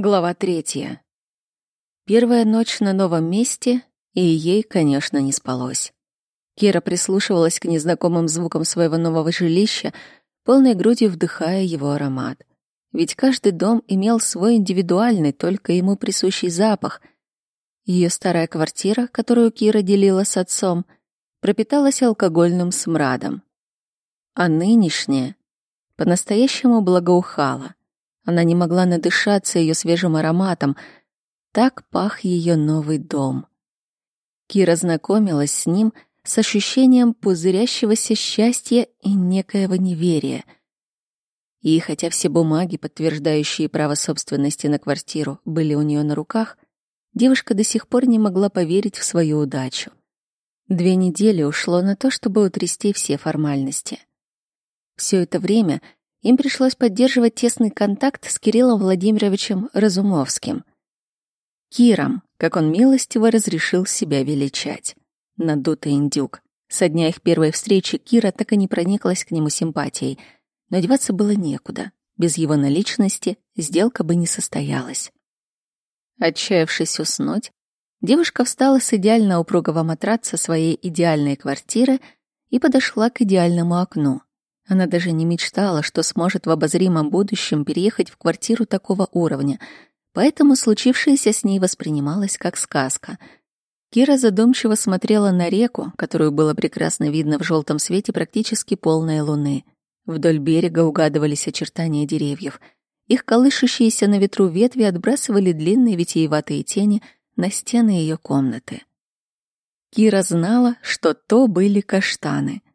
Глава третья. Первая ночь на новом месте, и ей, конечно, не спалось. Кира прислушивалась к незнакомым звукам своего нового жилища, полной грудью вдыхая его аромат. Ведь каждый дом имел свой индивидуальный, только ему присущий запах. Ее старая квартира, которую Кира делила с отцом, пропиталась алкогольным смрадом. А нынешняя по-настоящему благоухала. Она не могла надышаться ее свежим ароматом. Так пах ее новый дом. Кира знакомилась с ним с ощущением пузырящегося счастья и некоего неверия. И хотя все бумаги, подтверждающие право собственности на квартиру, были у нее на руках, девушка до сих пор не могла поверить в свою удачу. Две недели ушло на то, чтобы утрясти все формальности. Все это время — им пришлось поддерживать тесный контакт с Кириллом Владимировичем Разумовским. Киром, как он милостиво разрешил себя величать. Надутый индюк. Со дня их первой встречи Кира так и не прониклась к нему симпатией, но деваться было некуда. Без его наличности сделка бы не состоялась. Отчаявшись уснуть, девушка встала с идеально упругого матраца своей идеальной квартиры и подошла к идеальному окну. Она даже не мечтала, что сможет в обозримом будущем переехать в квартиру такого уровня, поэтому случившееся с ней воспринималось как сказка. Кира задумчиво смотрела на реку, которую было прекрасно видно в желтом свете практически полной луны. Вдоль берега угадывались очертания деревьев. Их колышущиеся на ветру ветви отбрасывали длинные витиеватые тени на стены ее комнаты. Кира знала, что то были каштаны —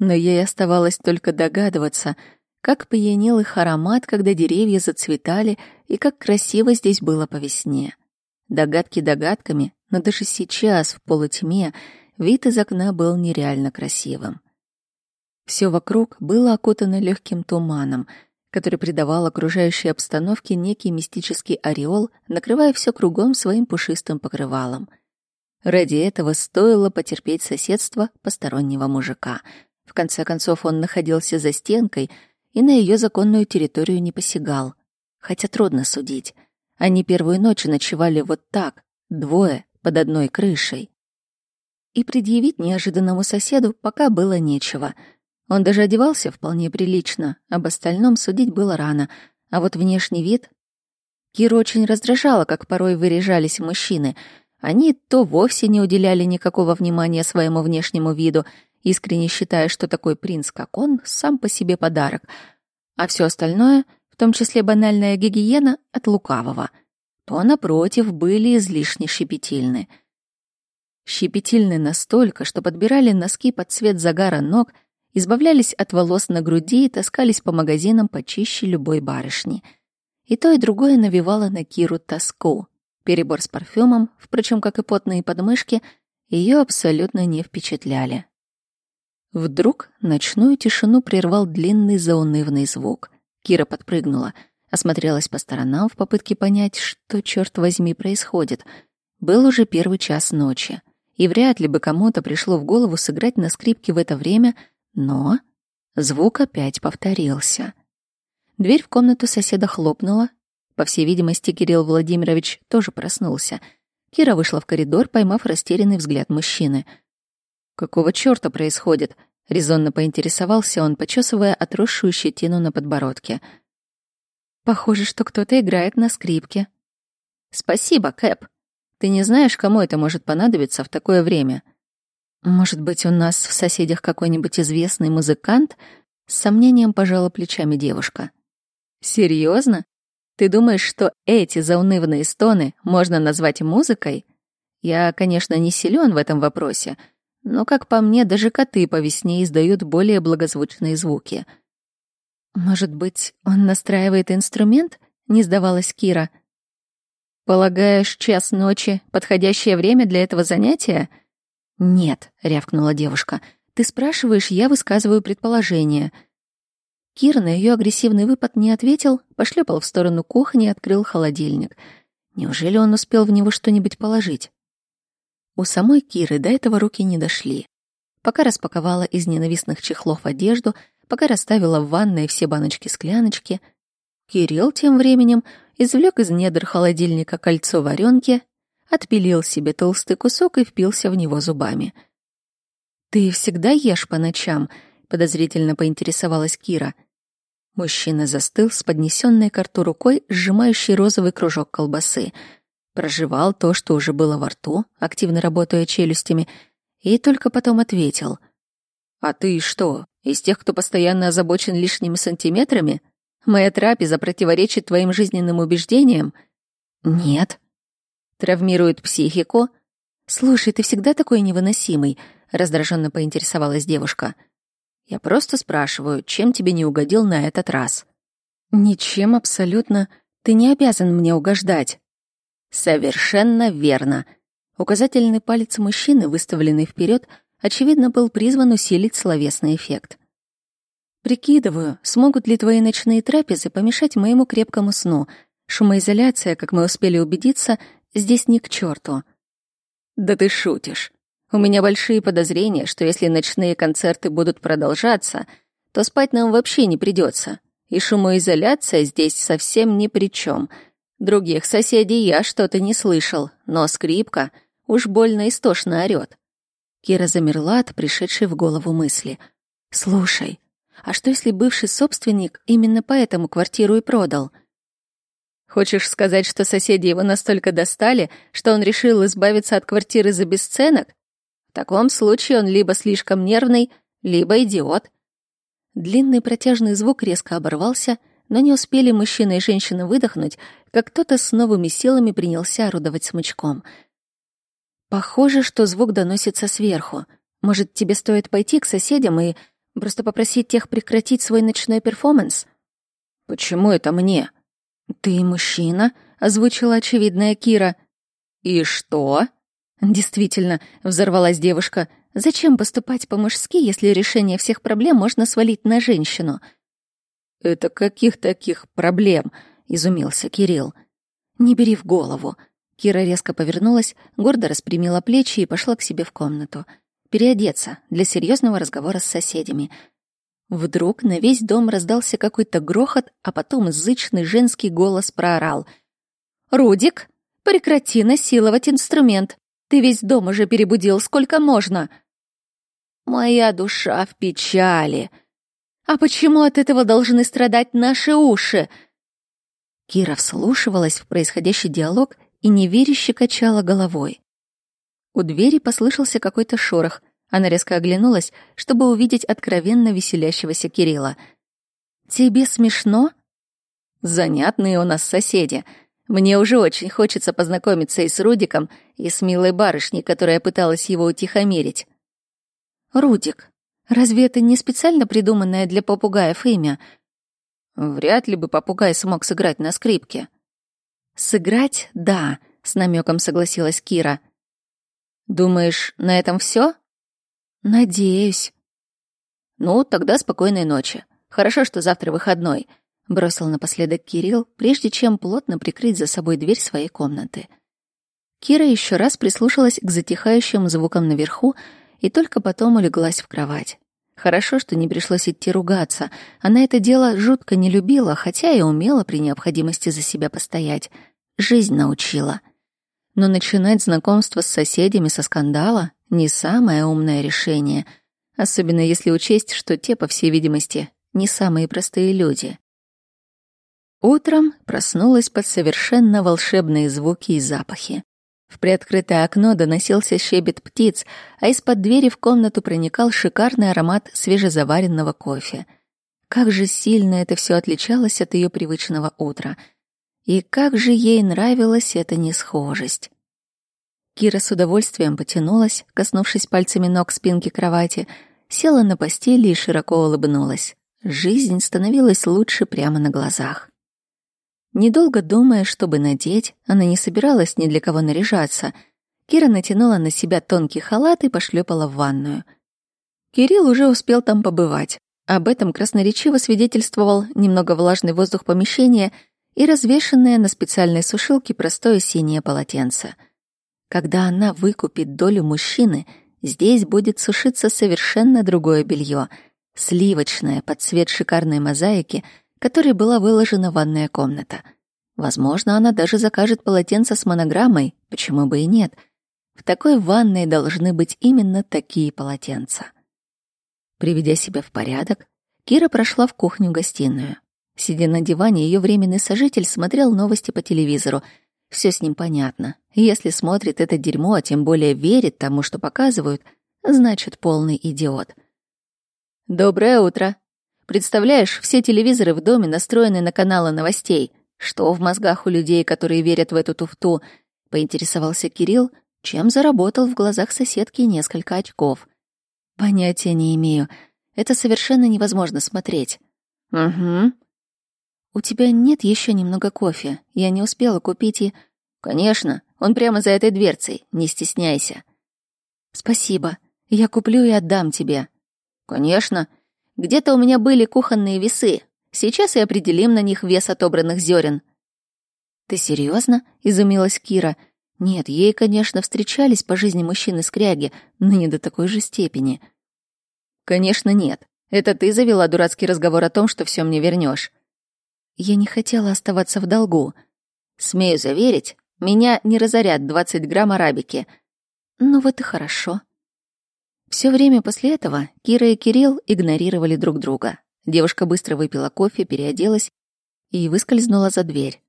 но ей оставалось только догадываться, как пьянил их аромат, когда деревья зацветали, и как красиво здесь было по весне. Догадки догадками, но даже сейчас, в полутьме, вид из окна был нереально красивым. Все вокруг было окутано легким туманом, который придавал окружающей обстановке некий мистический ореол, накрывая все кругом своим пушистым покрывалом. Ради этого стоило потерпеть соседство постороннего мужика — в конце концов, он находился за стенкой и на ее законную территорию не посягал. Хотя трудно судить. Они первую ночь ночевали вот так, двое, под одной крышей. И предъявить неожиданному соседу пока было нечего. Он даже одевался вполне прилично, об остальном судить было рано, а вот внешний вид... Киру очень раздражало, как порой выряжались мужчины. Они то вовсе не уделяли никакого внимания своему внешнему виду, искренне считая, что такой принц, как он, сам по себе подарок, а все остальное, в том числе банальная гигиена, от лукавого, то, напротив, были излишне щепетильны. Щепетильны настолько, что подбирали носки под цвет загара ног, избавлялись от волос на груди и таскались по магазинам почище любой барышни. И то, и другое навевало на Киру тоску. Перебор с парфюмом, впрочем, как и потные подмышки, ее абсолютно не впечатляли. Вдруг ночную тишину прервал длинный заунывный звук. Кира подпрыгнула, осмотрелась по сторонам в попытке понять, что, черт возьми, происходит. Был уже первый час ночи, и вряд ли бы кому-то пришло в голову сыграть на скрипке в это время, но звук опять повторился. Дверь в комнату соседа хлопнула. По всей видимости, Кирилл Владимирович тоже проснулся. Кира вышла в коридор, поймав растерянный взгляд мужчины — «Какого чёрта происходит?» — резонно поинтересовался он, почесывая отросшую щетину на подбородке. «Похоже, что кто-то играет на скрипке». «Спасибо, Кэп. Ты не знаешь, кому это может понадобиться в такое время?» «Может быть, у нас в соседях какой-нибудь известный музыкант?» С сомнением пожала плечами девушка. «Серьезно? Ты думаешь, что эти заунывные стоны можно назвать музыкой? Я, конечно, не силен в этом вопросе, — но, как по мне, даже коты по весне издают более благозвучные звуки. «Может быть, он настраивает инструмент?» — не сдавалась Кира. «Полагаешь, час ночи — подходящее время для этого занятия?» «Нет», — рявкнула девушка. «Ты спрашиваешь, я высказываю предположение». Кира на ее агрессивный выпад не ответил, пошлепал в сторону кухни и открыл холодильник. Неужели он успел в него что-нибудь положить? У самой Киры до этого руки не дошли. Пока распаковала из ненавистных чехлов одежду, пока расставила в ванной все баночки-скляночки, Кирилл тем временем извлек из недр холодильника кольцо варенки, отпилил себе толстый кусок и впился в него зубами. «Ты всегда ешь по ночам?» — подозрительно поинтересовалась Кира. Мужчина застыл с поднесенной к рту рукой, сжимающий розовый кружок колбасы. Проживал то, что уже было во рту, активно работая челюстями, и только потом ответил. «А ты что, из тех, кто постоянно озабочен лишними сантиметрами? Моя трапеза противоречит твоим жизненным убеждениям?» «Нет». «Травмирует психику?» «Слушай, ты всегда такой невыносимый», — раздраженно поинтересовалась девушка. «Я просто спрашиваю, чем тебе не угодил на этот раз?» «Ничем абсолютно. Ты не обязан мне угождать». «Совершенно верно». Указательный палец мужчины, выставленный вперед, очевидно, был призван усилить словесный эффект. «Прикидываю, смогут ли твои ночные трапезы помешать моему крепкому сну. Шумоизоляция, как мы успели убедиться, здесь ни к черту. «Да ты шутишь. У меня большие подозрения, что если ночные концерты будут продолжаться, то спать нам вообще не придется. И шумоизоляция здесь совсем ни при чем. Других соседей я что-то не слышал, но скрипка уж больно истошно орёт. Кира замерла от пришедшей в голову мысли. «Слушай, а что если бывший собственник именно поэтому квартиру и продал?» «Хочешь сказать, что соседи его настолько достали, что он решил избавиться от квартиры за бесценок? В таком случае он либо слишком нервный, либо идиот». Длинный протяжный звук резко оборвался, но не успели мужчина и женщина выдохнуть, как кто-то с новыми силами принялся орудовать смычком — Похоже, что звук доносится сверху. Может, тебе стоит пойти к соседям и просто попросить тех прекратить свой ночной перформанс? Почему это мне? Ты мужчина, озвучила очевидная Кира. И что? Действительно, взорвалась девушка. Зачем поступать по-мужски, если решение всех проблем можно свалить на женщину? Это каких таких проблем? изумился Кирилл. Не бери в голову. Кира резко повернулась, гордо распрямила плечи и пошла к себе в комнату. Переодеться для серьезного разговора с соседями. Вдруг на весь дом раздался какой-то грохот, а потом зычный женский голос проорал. «Рудик, прекрати насиловать инструмент. Ты весь дом уже перебудил, сколько можно». «Моя душа в печали. А почему от этого должны страдать наши уши?» Кира вслушивалась в происходящий диалог и неверяще качала головой. У двери послышался какой-то шорох. Она резко оглянулась, чтобы увидеть откровенно веселящегося Кирилла. «Тебе смешно?» «Занятные у нас соседи. Мне уже очень хочется познакомиться и с Рудиком, и с милой барышней, которая пыталась его утихомирить». «Рудик, разве это не специально придуманное для попугаев имя?» «Вряд ли бы попугай смог сыграть на скрипке». «Сыграть — да», — с намеком согласилась Кира. «Думаешь, на этом все? «Надеюсь». «Ну, тогда спокойной ночи. Хорошо, что завтра выходной», — бросил напоследок Кирилл, прежде чем плотно прикрыть за собой дверь своей комнаты. Кира еще раз прислушалась к затихающим звукам наверху и только потом улеглась в кровать. Хорошо, что не пришлось идти ругаться. Она это дело жутко не любила, хотя и умела при необходимости за себя постоять — Жизнь научила. Но начинать знакомство с соседями со скандала — не самое умное решение, особенно если учесть, что те, по всей видимости, не самые простые люди. Утром проснулась под совершенно волшебные звуки и запахи. В приоткрытое окно доносился щебет птиц, а из-под двери в комнату проникал шикарный аромат свежезаваренного кофе. Как же сильно это все отличалось от ее привычного утра — и как же ей нравилась эта несхожесть. Кира с удовольствием потянулась, коснувшись пальцами ног спинки кровати, села на постели и широко улыбнулась. Жизнь становилась лучше прямо на глазах. Недолго думая, чтобы надеть, она не собиралась ни для кого наряжаться. Кира натянула на себя тонкий халат и пошлепала в ванную. Кирилл уже успел там побывать. Об этом красноречиво свидетельствовал немного влажный воздух помещения — и развешенное на специальной сушилке простое синее полотенце. Когда она выкупит долю мужчины, здесь будет сушиться совершенно другое белье, сливочное под цвет шикарной мозаики, которой была выложена ванная комната. Возможно, она даже закажет полотенце с монограммой, почему бы и нет. В такой ванной должны быть именно такие полотенца. Приведя себя в порядок, Кира прошла в кухню-гостиную. Сидя на диване, ее временный сожитель смотрел новости по телевизору. Все с ним понятно. Если смотрит это дерьмо, а тем более верит тому, что показывают, значит, полный идиот. «Доброе утро!» Представляешь, все телевизоры в доме настроены на каналы новостей. Что в мозгах у людей, которые верят в эту туфту? Поинтересовался Кирилл, чем заработал в глазах соседки несколько очков. Понятия не имею. Это совершенно невозможно смотреть. Угу. У тебя нет еще немного кофе? Я не успела купить и... Конечно, он прямо за этой дверцей, не стесняйся. Спасибо. Я куплю и отдам тебе. Конечно. Где-то у меня были кухонные весы. Сейчас и определим на них вес отобранных зерен. Ты серьезно? изумилась Кира. Нет, ей, конечно, встречались по жизни мужчины-скряги, но не до такой же степени. Конечно, нет. Это ты завела дурацкий разговор о том, что все мне вернешь. Я не хотела оставаться в долгу. Смею заверить, меня не разорят 20 грамм арабики. Ну вот и хорошо. Все время после этого Кира и Кирилл игнорировали друг друга. Девушка быстро выпила кофе, переоделась и выскользнула за дверь.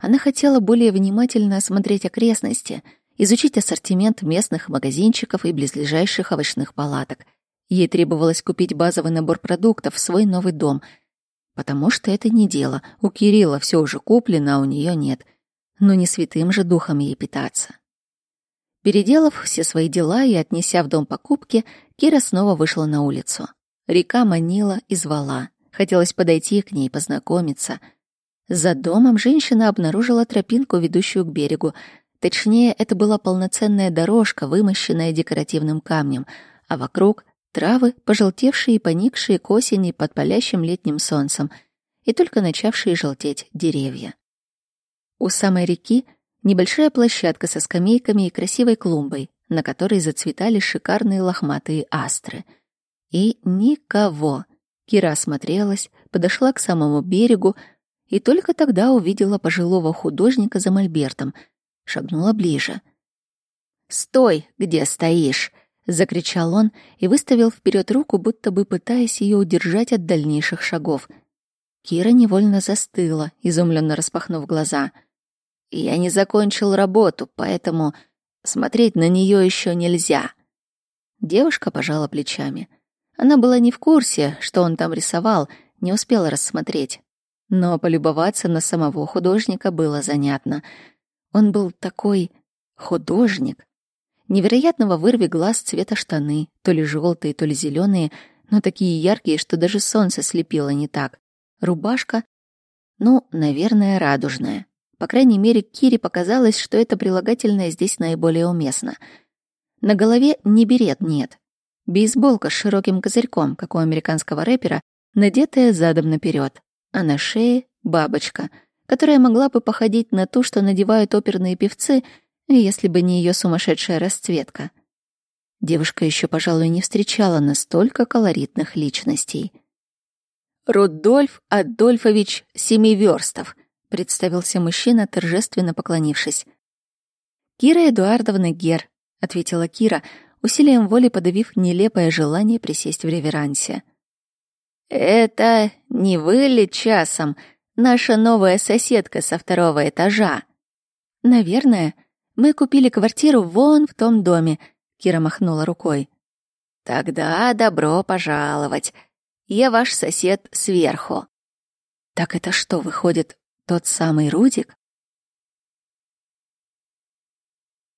Она хотела более внимательно осмотреть окрестности, изучить ассортимент местных магазинчиков и близлежащих овощных палаток. Ей требовалось купить базовый набор продуктов в свой новый дом, потому что это не дело. У Кирилла все уже куплено, а у нее нет. Но не святым же духом ей питаться. Переделав все свои дела и отнеся в дом покупки, Кира снова вышла на улицу. Река манила и звала. Хотелось подойти к ней, познакомиться. За домом женщина обнаружила тропинку, ведущую к берегу. Точнее, это была полноценная дорожка, вымощенная декоративным камнем, а вокруг — травы, пожелтевшие и поникшие к осени под палящим летним солнцем, и только начавшие желтеть деревья. У самой реки — Небольшая площадка со скамейками и красивой клумбой, на которой зацветали шикарные лохматые астры. И никого. Кира осмотрелась, подошла к самому берегу и только тогда увидела пожилого художника за мольбертом. Шагнула ближе. «Стой, где стоишь!» — закричал он и выставил вперед руку, будто бы пытаясь ее удержать от дальнейших шагов. Кира невольно застыла, изумленно распахнув глаза — я не закончил работу, поэтому смотреть на нее еще нельзя. Девушка пожала плечами. Она была не в курсе, что он там рисовал, не успела рассмотреть. Но полюбоваться на самого художника было занятно. Он был такой художник. Невероятного вырви глаз цвета штаны, то ли желтые, то ли зеленые, но такие яркие, что даже солнце слепило не так. Рубашка, ну, наверное, радужная. По крайней мере, Кире показалось, что это прилагательное здесь наиболее уместно. На голове не берет нет. Бейсболка с широким козырьком, как у американского рэпера, надетая задом наперед, а на шее — бабочка, которая могла бы походить на ту, что надевают оперные певцы, если бы не ее сумасшедшая расцветка. Девушка еще, пожалуй, не встречала настолько колоритных личностей. Рудольф Адольфович Семиверстов — представился мужчина, торжественно поклонившись. «Кира Эдуардовна Гер», — ответила Кира, усилием воли подавив нелепое желание присесть в реверансе. «Это не вы ли часом наша новая соседка со второго этажа?» «Наверное. Мы купили квартиру вон в том доме», — Кира махнула рукой. «Тогда добро пожаловать. Я ваш сосед сверху». «Так это что, выходит, тот самый Рудик?